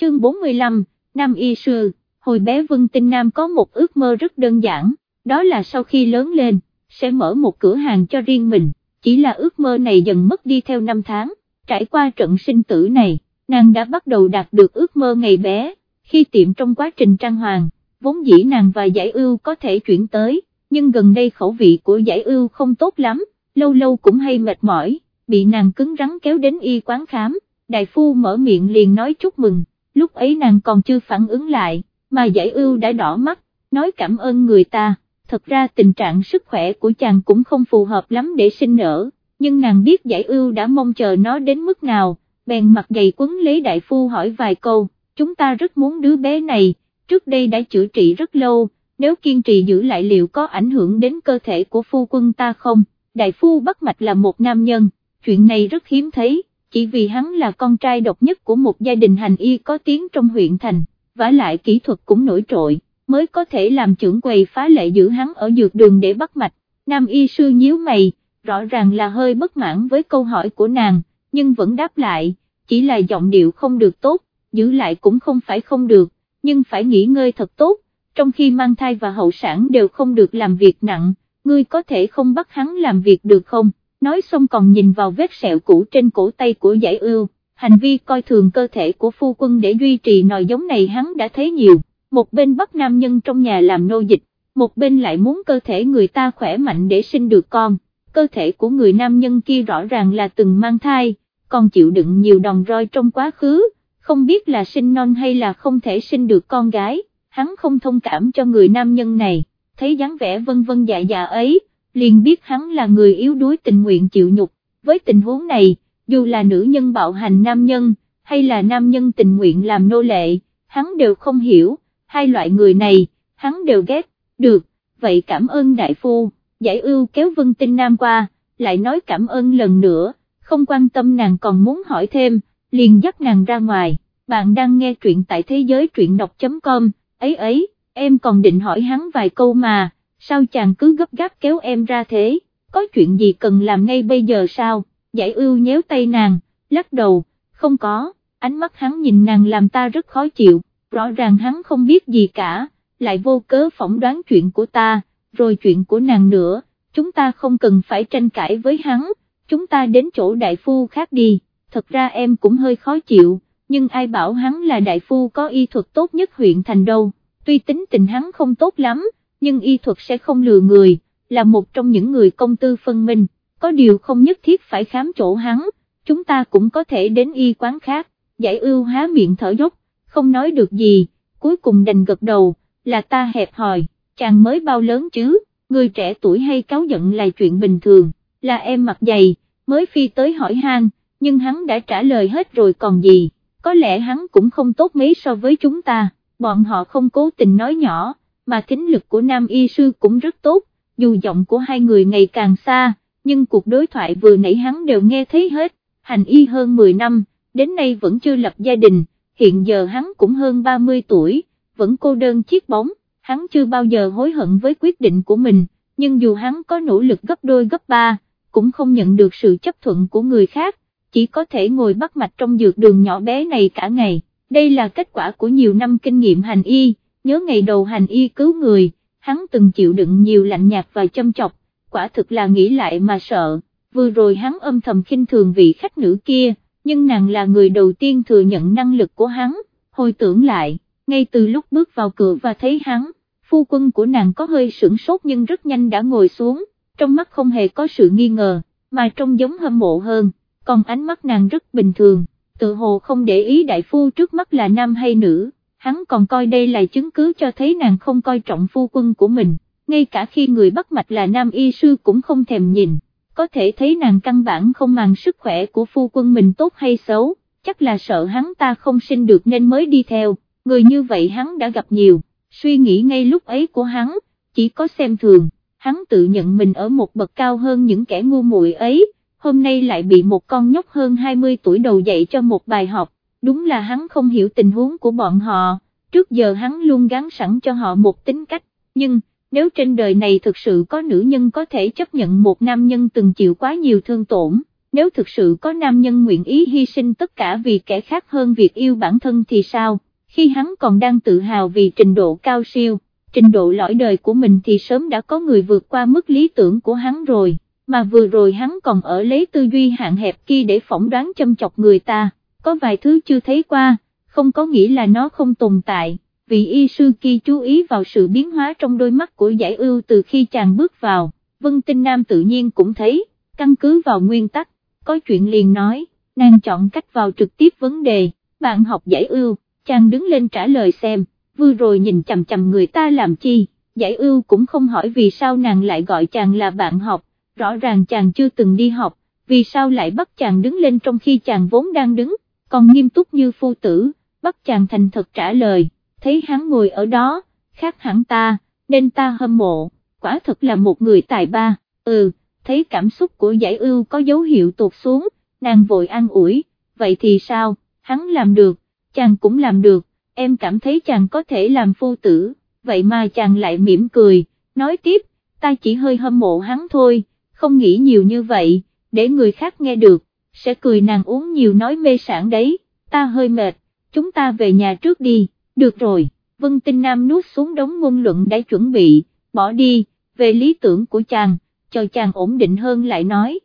chương 45, Nam Y Sư, hồi bé Vân Tinh Nam có một ước mơ rất đơn giản, đó là sau khi lớn lên, sẽ mở một cửa hàng cho riêng mình, chỉ là ước mơ này dần mất đi theo năm tháng, trải qua trận sinh tử này, nàng đã bắt đầu đạt được ước mơ ngày bé, khi tiệm trong quá trình trang hoàng, vốn dĩ nàng và giải ưu có thể chuyển tới, nhưng gần đây khẩu vị của giải ưu không tốt lắm, lâu lâu cũng hay mệt mỏi, bị nàng cứng rắn kéo đến y quán khám, đại phu mở miệng liền nói chúc mừng, lúc ấy nàng còn chưa phản ứng lại, mà giải ưu đã đỏ mắt, nói cảm ơn người ta, thật ra tình trạng sức khỏe của chàng cũng không phù hợp lắm để sinh nở, nhưng nàng biết giải ưu đã mong chờ nó đến mức nào, bèn mặt dày quấn lấy đại phu hỏi vài câu, chúng ta rất muốn đứa bé này, trước đây đã chữa trị rất lâu, nếu kiên trì giữ lại liệu có ảnh hưởng đến cơ thể của phu quân ta không, đại phu bắt mạch là một nam nhân, chuyện này rất hiếm thấy, chỉ vì hắn là con trai độc nhất của một gia đình hành y có tiếng trong huyện thành, và lại kỹ thuật cũng nổi trội, mới có thể làm trưởng quầy phá lệ giữ hắn ở dược đường để bắt mạch, nam y sư nhíu mày, rõ ràng là hơi bất mãn với câu hỏi của nàng, nhưng vẫn đáp lại, chỉ là giọng điệu không được tốt, giữ lại cũng không phải không được, nhưng phải nghỉ ngơi thật tốt, trong khi mang thai và hậu sản đều không được làm việc nặng, ngươi có thể không bắt hắn làm việc được không, nói xong còn nhìn vào vết sẹo cũ trên cổ tay của giải ưu, hành vi coi thường cơ thể của phu quân để duy trì nòi giống này hắn đã thấy nhiều, một bên bắt nam nhân trong nhà làm nô dịch, một bên lại muốn cơ thể người ta khỏe mạnh để sinh được con, cơ thể của người nam nhân kia rõ ràng là từng mang thai, còn chịu đựng nhiều đòn roi trong quá khứ, không biết là sinh non hay là không thể sinh được con gái, hắn không thông cảm cho người nam nhân này, thấy dáng vẻ vân vân dạ dạ ấy, liền biết hắn là người yếu đuối tình nguyện chịu nhục, với tình huống này, dù là nữ nhân bạo hành nam nhân, hay là nam nhân tình nguyện làm nô lệ, hắn đều không hiểu, hai loại người này, hắn đều ghét, được, vậy cảm ơn đại phu, giải ưu kéo Vân Tinh Nam qua, lại nói cảm ơn lần nữa, không quan tâm nàng còn muốn hỏi thêm, liền dắt nàng ra ngoài, bạn đang nghe truyện tại thế giới truyện đọc.com, ấy ấy, em còn định hỏi hắn vài câu mà, sao chàng cứ gấp gáp kéo em ra thế, có chuyện gì cần làm ngay bây giờ sao, giải ưu nhéo tay nàng, lắc đầu, không có, ánh mắt hắn nhìn nàng làm ta rất khó chịu, rõ ràng hắn không biết gì cả, lại vô cớ phỏng đoán chuyện của ta, rồi chuyện của nàng nữa, chúng ta không cần phải tranh cãi với hắn, chúng ta đến chỗ đại phu khác đi, thật ra em cũng hơi khó chịu, nhưng ai bảo hắn là đại phu có y thuật tốt nhất huyện thành đâu, tuy tính tình hắn không tốt lắm, nhưng y thuật sẽ không lừa người, là một trong những người công tư phân minh, có điều không nhất thiết phải khám chỗ hắn, chúng ta cũng có thể đến y quán khác, giải ưu há miệng thở dốc, không nói được gì, cuối cùng đành gật đầu, là ta hẹp hòi, chàng mới bao lớn chứ, người trẻ tuổi hay cáo giận là chuyện bình thường, là em mặt dày, mới phi tới hỏi han, nhưng hắn đã trả lời hết rồi còn gì, có lẽ hắn cũng không tốt mấy so với chúng ta, bọn họ không cố tình nói nhỏ, mà thính lực của nam y sư cũng rất tốt, dù giọng của hai người ngày càng xa, nhưng cuộc đối thoại vừa nãy hắn đều nghe thấy hết, hành y hơn 10 năm, đến nay vẫn chưa lập gia đình, hiện giờ hắn cũng hơn 30 tuổi, vẫn cô đơn chiếc bóng, hắn chưa bao giờ hối hận với quyết định của mình, nhưng dù hắn có nỗ lực gấp đôi gấp ba, cũng không nhận được sự chấp thuận của người khác, chỉ có thể ngồi bắt mạch trong dược đường nhỏ bé này cả ngày, đây là kết quả của nhiều năm kinh nghiệm hành y, nhớ ngày đầu hành y cứu người, hắn từng chịu đựng nhiều lạnh nhạt và châm chọc, quả thực là nghĩ lại mà sợ, vừa rồi hắn âm thầm khinh thường vị khách nữ kia, nhưng nàng là người đầu tiên thừa nhận năng lực của hắn, hồi tưởng lại, ngay từ lúc bước vào cửa và thấy hắn, phu quân của nàng có hơi sửng sốt nhưng rất nhanh đã ngồi xuống, trong mắt không hề có sự nghi ngờ, mà trông giống hâm mộ hơn, còn ánh mắt nàng rất bình thường, tự hồ không để ý đại phu trước mắt là nam hay nữ, hắn còn coi đây là chứng cứ cho thấy nàng không coi trọng phu quân của mình, ngay cả khi người bắt mạch là nam y sư cũng không thèm nhìn, có thể thấy nàng căn bản không màng sức khỏe của phu quân mình tốt hay xấu, chắc là sợ hắn ta không sinh được nên mới đi theo, người như vậy hắn đã gặp nhiều, suy nghĩ ngay lúc ấy của hắn, chỉ có xem thường, hắn tự nhận mình ở một bậc cao hơn những kẻ ngu muội ấy, hôm nay lại bị một con nhóc hơn 20 tuổi đầu dạy cho một bài học, đúng là hắn không hiểu tình huống của bọn họ, trước giờ hắn luôn gắn sẵn cho họ một tính cách, nhưng, nếu trên đời này thực sự có nữ nhân có thể chấp nhận một nam nhân từng chịu quá nhiều thương tổn, nếu thực sự có nam nhân nguyện ý hy sinh tất cả vì kẻ khác hơn việc yêu bản thân thì sao, khi hắn còn đang tự hào vì trình độ cao siêu, trình độ lõi đời của mình thì sớm đã có người vượt qua mức lý tưởng của hắn rồi, mà vừa rồi hắn còn ở lấy tư duy hạn hẹp kia để phỏng đoán châm chọc người ta, có vài thứ chưa thấy qua, không có nghĩa là nó không tồn tại, vì y sư kia chú ý vào sự biến hóa trong đôi mắt của giải ưu từ khi chàng bước vào, Vân Tinh Nam tự nhiên cũng thấy, căn cứ vào nguyên tắc, có chuyện liền nói, nàng chọn cách vào trực tiếp vấn đề, bạn học giải ưu, chàng đứng lên trả lời xem, vừa rồi nhìn chầm chầm người ta làm chi, giải ưu cũng không hỏi vì sao nàng lại gọi chàng là bạn học, rõ ràng chàng chưa từng đi học, vì sao lại bắt chàng đứng lên trong khi chàng vốn đang đứng, còn nghiêm túc như phu tử, bắt chàng thành thật trả lời, thấy hắn ngồi ở đó, khác hẳn ta, nên ta hâm mộ, quả thật là một người tài ba, ừ, thấy cảm xúc của giải ưu có dấu hiệu tụt xuống, nàng vội an ủi, vậy thì sao, hắn làm được, chàng cũng làm được, em cảm thấy chàng có thể làm phu tử, vậy mà chàng lại mỉm cười, nói tiếp, ta chỉ hơi hâm mộ hắn thôi, không nghĩ nhiều như vậy, để người khác nghe được, sẽ cười nàng uống nhiều nói mê sản đấy, ta hơi mệt, chúng ta về nhà trước đi, được rồi, Vân Tinh Nam nuốt xuống đống ngôn luận đã chuẩn bị, bỏ đi, về lý tưởng của chàng, cho chàng ổn định hơn lại nói,